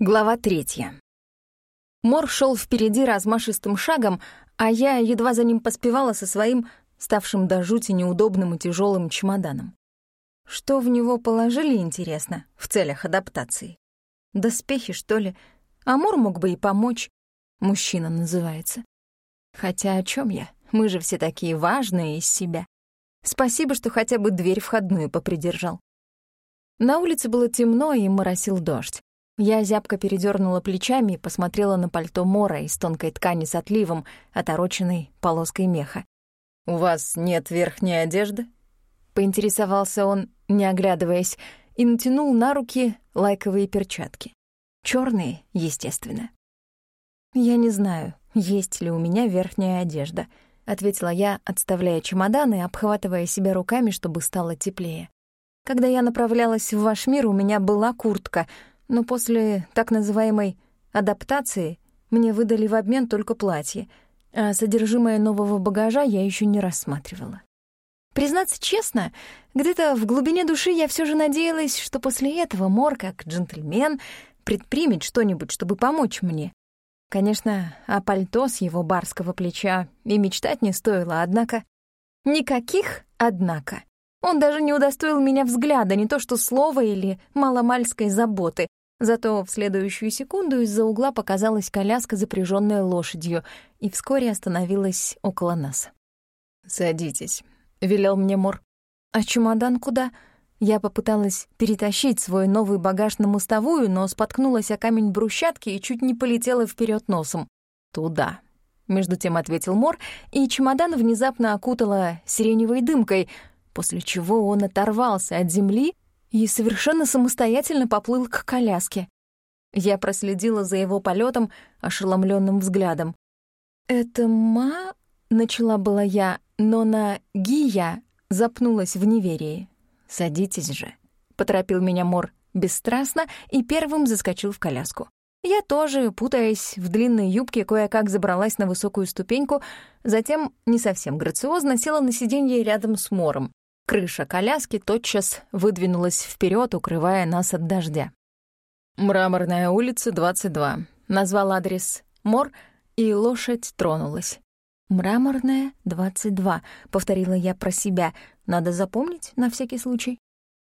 Глава третья. Мор шел впереди размашистым шагом, а я едва за ним поспевала со своим, ставшим до жути неудобным и тяжелым чемоданом. Что в него положили, интересно, в целях адаптации? Доспехи, что ли? А Мор мог бы и помочь. Мужчина называется. Хотя о чем я? Мы же все такие важные из себя. Спасибо, что хотя бы дверь входную попридержал. На улице было темно и моросил дождь. Я зябко передернула плечами и посмотрела на пальто Мора из тонкой ткани с отливом, отороченной полоской меха. «У вас нет верхней одежды?» Поинтересовался он, не оглядываясь, и натянул на руки лайковые перчатки. черные, естественно. «Я не знаю, есть ли у меня верхняя одежда», — ответила я, отставляя чемодан и обхватывая себя руками, чтобы стало теплее. «Когда я направлялась в ваш мир, у меня была куртка — но после так называемой адаптации мне выдали в обмен только платье, а содержимое нового багажа я еще не рассматривала. Признаться честно, где-то в глубине души я все же надеялась, что после этого Мор, как джентльмен, предпримет что-нибудь, чтобы помочь мне. Конечно, о пальто с его барского плеча и мечтать не стоило, однако... Никаких «однако». Он даже не удостоил меня взгляда, не то что слова или маломальской заботы, Зато в следующую секунду из-за угла показалась коляска, запряженная лошадью, и вскоре остановилась около нас. «Садитесь», — велел мне Мор. «А чемодан куда?» Я попыталась перетащить свой новый багаж на мостовую, но споткнулась о камень брусчатки и чуть не полетела вперед носом. «Туда», — между тем ответил Мор, и чемодан внезапно окутала сиреневой дымкой, после чего он оторвался от земли и совершенно самостоятельно поплыл к коляске. Я проследила за его полетом ошеломленным взглядом. «Это ма...» — начала была я, но на «гия» запнулась в неверии. «Садитесь же», — поторопил меня Мор бесстрастно и первым заскочил в коляску. Я тоже, путаясь в длинной юбке, кое-как забралась на высокую ступеньку, затем, не совсем грациозно, села на сиденье рядом с Мором. Крыша коляски тотчас выдвинулась вперед, укрывая нас от дождя. «Мраморная улица, 22», — назвал адрес Мор, и лошадь тронулась. «Мраморная, 22», — повторила я про себя. «Надо запомнить на всякий случай».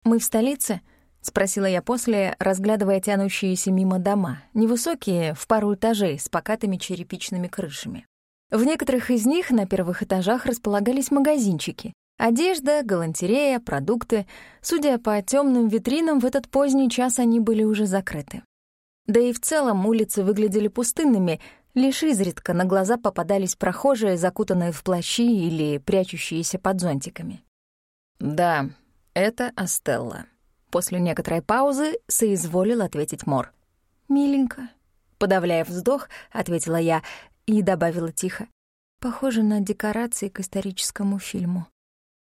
«Мы в столице?» — спросила я после, разглядывая тянущиеся мимо дома, невысокие, в пару этажей, с покатыми черепичными крышами. В некоторых из них на первых этажах располагались магазинчики. Одежда, галантерея, продукты. Судя по темным витринам, в этот поздний час они были уже закрыты. Да и в целом улицы выглядели пустынными, лишь изредка на глаза попадались прохожие, закутанные в плащи или прячущиеся под зонтиками. «Да, это Астелла», — после некоторой паузы соизволил ответить Мор. «Миленько», — подавляя вздох, ответила я и добавила тихо. «Похоже на декорации к историческому фильму».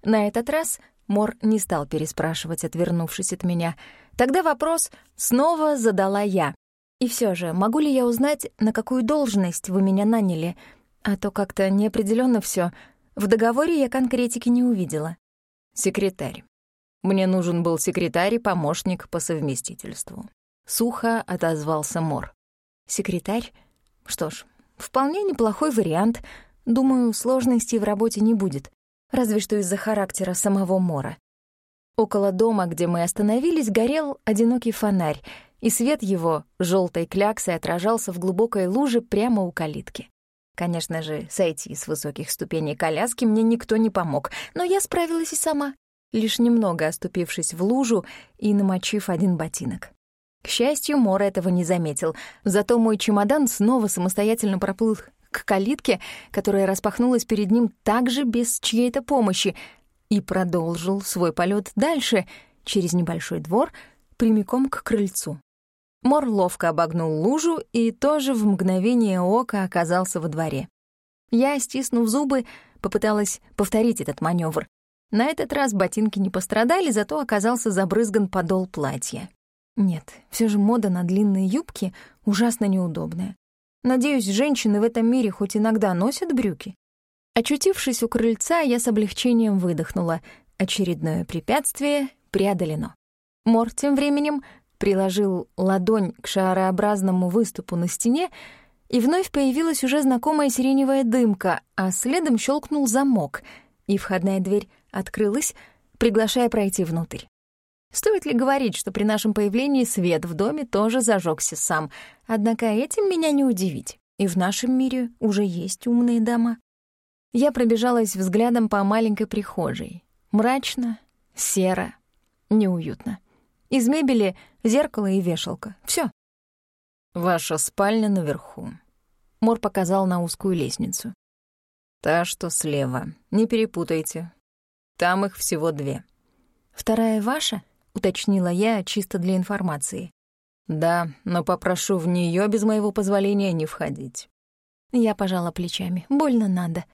На этот раз Мор не стал переспрашивать, отвернувшись от меня. Тогда вопрос снова задала я. И все же, могу ли я узнать, на какую должность вы меня наняли? А то как-то неопределенно все. В договоре я конкретики не увидела. Секретарь. Мне нужен был секретарь и помощник по совместительству. Сухо отозвался Мор. Секретарь? Что ж, вполне неплохой вариант. Думаю, сложностей в работе не будет разве что из-за характера самого Мора. Около дома, где мы остановились, горел одинокий фонарь, и свет его желтой кляксой отражался в глубокой луже прямо у калитки. Конечно же, сойти с высоких ступеней коляски мне никто не помог, но я справилась и сама, лишь немного оступившись в лужу и намочив один ботинок. К счастью, Мора этого не заметил, зато мой чемодан снова самостоятельно проплыл к калитке, которая распахнулась перед ним также без чьей-то помощи, и продолжил свой полет дальше, через небольшой двор, прямиком к крыльцу. Мор ловко обогнул лужу и тоже в мгновение ока оказался во дворе. Я, стиснув зубы, попыталась повторить этот маневр. На этот раз ботинки не пострадали, зато оказался забрызган подол платья. Нет, все же мода на длинные юбки ужасно неудобная. Надеюсь, женщины в этом мире хоть иногда носят брюки. Очутившись у крыльца, я с облегчением выдохнула. Очередное препятствие преодолено. Мор тем временем приложил ладонь к шарообразному выступу на стене, и вновь появилась уже знакомая сиреневая дымка, а следом щелкнул замок, и входная дверь открылась, приглашая пройти внутрь. Стоит ли говорить, что при нашем появлении свет в доме тоже зажегся сам, однако этим меня не удивить, и в нашем мире уже есть умные дома. Я пробежалась взглядом по маленькой прихожей. Мрачно, серо, неуютно. Из мебели — зеркало и вешалка. Все. «Ваша спальня наверху», — Мор показал на узкую лестницу. «Та, что слева. Не перепутайте. Там их всего две». «Вторая ваша?» — уточнила я чисто для информации. «Да, но попрошу в нее без моего позволения не входить». Я пожала плечами. «Больно надо».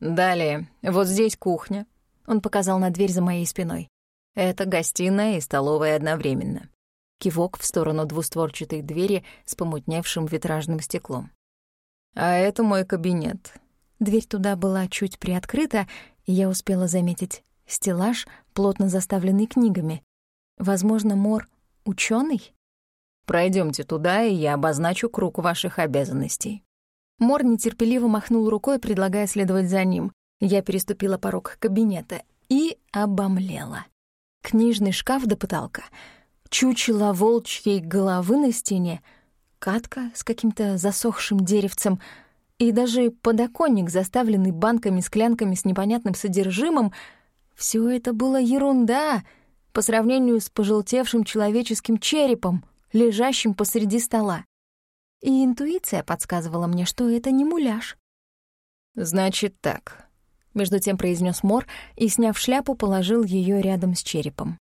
«Далее. Вот здесь кухня». Он показал на дверь за моей спиной. Это гостиная и столовая одновременно. Кивок в сторону двустворчатой двери с помутневшим витражным стеклом. А это мой кабинет. Дверь туда была чуть приоткрыта, и я успела заметить стеллаж, плотно заставленный книгами. Возможно, Мор — ученый? Пройдемте туда, и я обозначу круг ваших обязанностей. Мор нетерпеливо махнул рукой, предлагая следовать за ним. Я переступила порог кабинета и обомлела книжный шкаф до потолка, чучело волчьей головы на стене, катка с каким-то засохшим деревцем и даже подоконник, заставленный банками, склянками с непонятным содержимым, все это было ерунда по сравнению с пожелтевшим человеческим черепом, лежащим посреди стола. И интуиция подсказывала мне, что это не муляж. «Значит так», между тем произнес Мор и, сняв шляпу, положил ее рядом с черепом.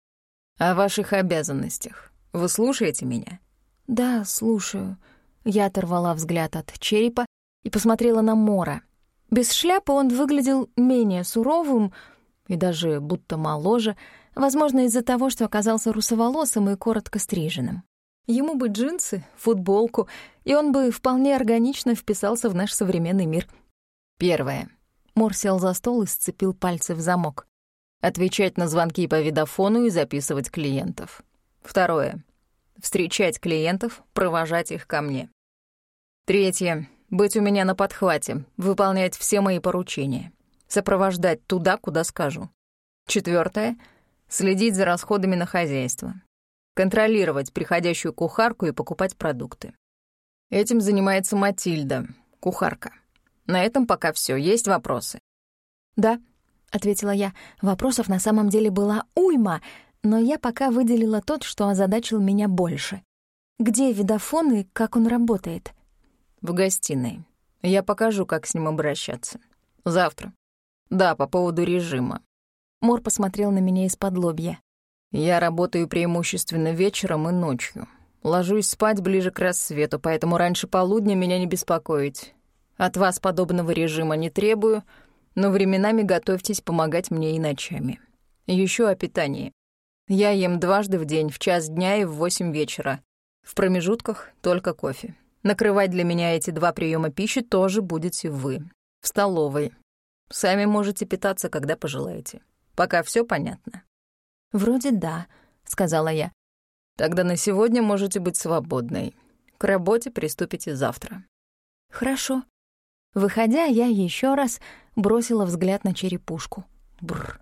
«О ваших обязанностях. Вы слушаете меня?» «Да, слушаю». Я оторвала взгляд от черепа и посмотрела на Мора. Без шляпы он выглядел менее суровым и даже будто моложе, возможно, из-за того, что оказался русоволосым и коротко стриженным. Ему бы джинсы, футболку, и он бы вполне органично вписался в наш современный мир. Первое. Мор сел за стол и сцепил пальцы в замок. Отвечать на звонки по видофону и записывать клиентов. Второе. Встречать клиентов, провожать их ко мне. Третье. Быть у меня на подхвате, выполнять все мои поручения. Сопровождать туда, куда скажу. Четвертое. Следить за расходами на хозяйство. Контролировать приходящую кухарку и покупать продукты. Этим занимается Матильда, кухарка. На этом пока все. Есть вопросы?» «Да», — ответила я. Вопросов на самом деле была уйма, но я пока выделила тот, что озадачил меня больше. Где видофон и как он работает? В гостиной. Я покажу, как с ним обращаться. Завтра. Да, по поводу режима. Мор посмотрел на меня из-под лобья. Я работаю преимущественно вечером и ночью. Ложусь спать ближе к рассвету, поэтому раньше полудня меня не беспокоить. От вас подобного режима не требую, но временами готовьтесь помогать мне и ночами. Еще о питании. Я ем дважды в день, в час дня и в восемь вечера. В промежутках только кофе. Накрывать для меня эти два приема пищи тоже будете вы. В столовой. Сами можете питаться, когда пожелаете. Пока все понятно. «Вроде да», — сказала я. «Тогда на сегодня можете быть свободной. К работе приступите завтра». «Хорошо», Выходя, я еще раз бросила взгляд на черепушку. Бррр.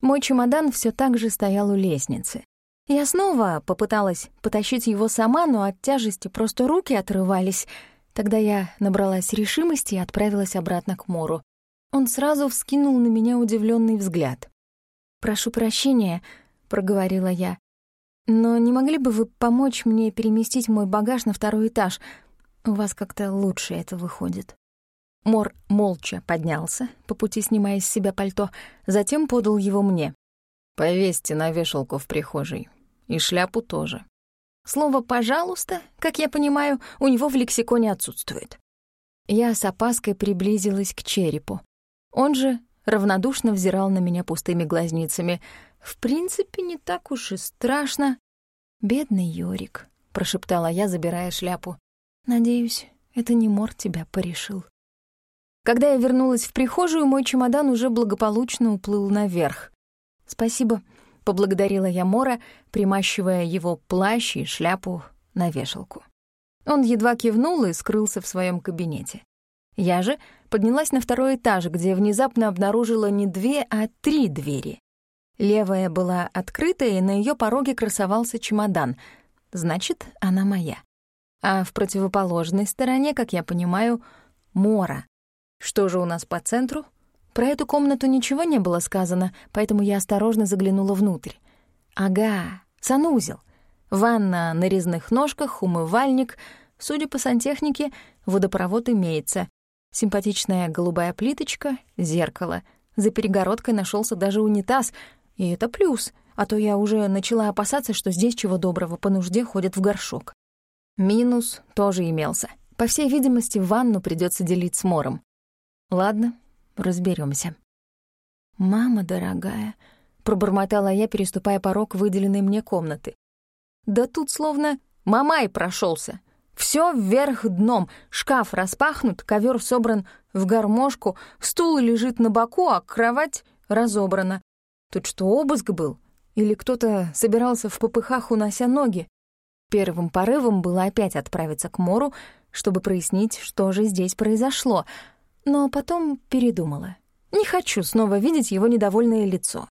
Мой чемодан все так же стоял у лестницы. Я снова попыталась потащить его сама, но от тяжести просто руки отрывались. Тогда я набралась решимости и отправилась обратно к Мору. Он сразу вскинул на меня удивленный взгляд. «Прошу прощения», — проговорила я. «Но не могли бы вы помочь мне переместить мой багаж на второй этаж? У вас как-то лучше это выходит». Мор молча поднялся, по пути снимая с себя пальто, затем подал его мне. «Повесьте на вешалку в прихожей. И шляпу тоже». Слово «пожалуйста», как я понимаю, у него в лексиконе отсутствует. Я с опаской приблизилась к черепу. Он же равнодушно взирал на меня пустыми глазницами. В принципе, не так уж и страшно. «Бедный Йорик», — прошептала я, забирая шляпу. «Надеюсь, это не Мор тебя порешил». Когда я вернулась в прихожую, мой чемодан уже благополучно уплыл наверх. «Спасибо», — поблагодарила я Мора, примащивая его плащ и шляпу на вешалку. Он едва кивнул и скрылся в своем кабинете. Я же поднялась на второй этаж, где внезапно обнаружила не две, а три двери. Левая была открыта, и на ее пороге красовался чемодан. Значит, она моя. А в противоположной стороне, как я понимаю, Мора. Что же у нас по центру? Про эту комнату ничего не было сказано, поэтому я осторожно заглянула внутрь. Ага, санузел. Ванна на резных ножках, умывальник. Судя по сантехнике, водопровод имеется. Симпатичная голубая плиточка, зеркало. За перегородкой нашелся даже унитаз. И это плюс, а то я уже начала опасаться, что здесь чего доброго по нужде ходят в горшок. Минус тоже имелся. По всей видимости, ванну придется делить с Мором. Ладно, разберемся. «Мама дорогая», — пробормотала я, переступая порог выделенной мне комнаты. Да тут словно мамай прошелся. Все вверх дном, шкаф распахнут, ковер собран в гармошку, стул лежит на боку, а кровать разобрана. Тут что, обыск был? Или кто-то собирался в попыхах, унося ноги? Первым порывом было опять отправиться к Мору, чтобы прояснить, что же здесь произошло, но потом передумала. Не хочу снова видеть его недовольное лицо.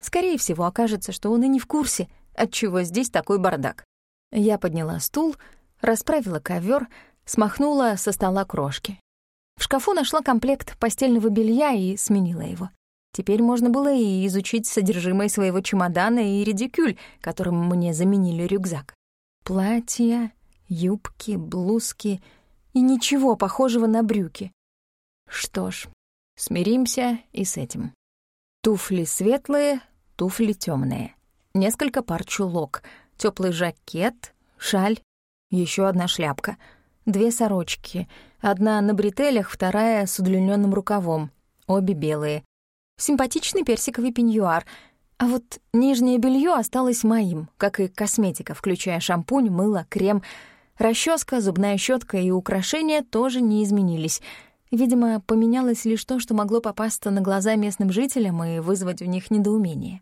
Скорее всего, окажется, что он и не в курсе — отчего здесь такой бардак. Я подняла стул, расправила ковер, смахнула со стола крошки. В шкафу нашла комплект постельного белья и сменила его. Теперь можно было и изучить содержимое своего чемодана и редикюль, которым мне заменили рюкзак. Платья, юбки, блузки и ничего похожего на брюки. Что ж, смиримся и с этим. Туфли светлые, туфли темные несколько пар чулок, теплый жакет, шаль, еще одна шляпка, две сорочки, одна на бретелях, вторая с удлиненным рукавом, обе белые. Симпатичный персиковый пеньюар, а вот нижнее белье осталось моим, как и косметика, включая шампунь, мыло, крем, расческа, зубная щетка и украшения тоже не изменились. Видимо, поменялось лишь то, что могло попасться на глаза местным жителям и вызвать у них недоумение.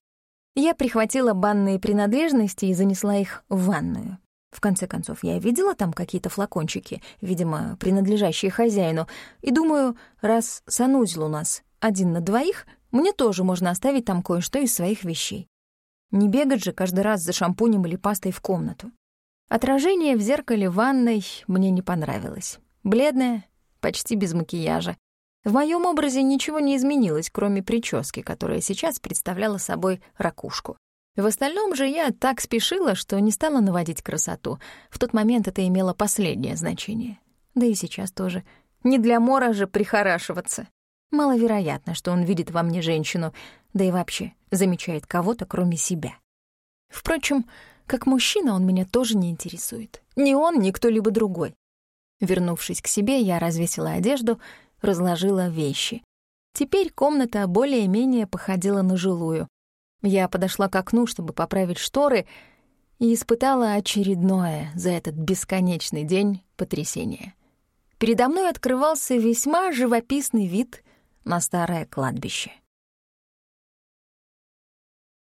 Я прихватила банные принадлежности и занесла их в ванную. В конце концов, я видела там какие-то флакончики, видимо, принадлежащие хозяину, и думаю, раз санузел у нас один на двоих, мне тоже можно оставить там кое-что из своих вещей. Не бегать же каждый раз за шампунем или пастой в комнату. Отражение в зеркале ванной мне не понравилось. Бледное, почти без макияжа. В моем образе ничего не изменилось, кроме прически, которая сейчас представляла собой ракушку. В остальном же я так спешила, что не стала наводить красоту. В тот момент это имело последнее значение. Да и сейчас тоже. Не для Мора же прихорашиваться. Маловероятно, что он видит во мне женщину, да и вообще замечает кого-то, кроме себя. Впрочем, как мужчина он меня тоже не интересует. Ни он, ни кто-либо другой. Вернувшись к себе, я развесила одежду разложила вещи. Теперь комната более-менее походила на жилую. Я подошла к окну, чтобы поправить шторы, и испытала очередное за этот бесконечный день потрясение. Передо мной открывался весьма живописный вид на старое кладбище.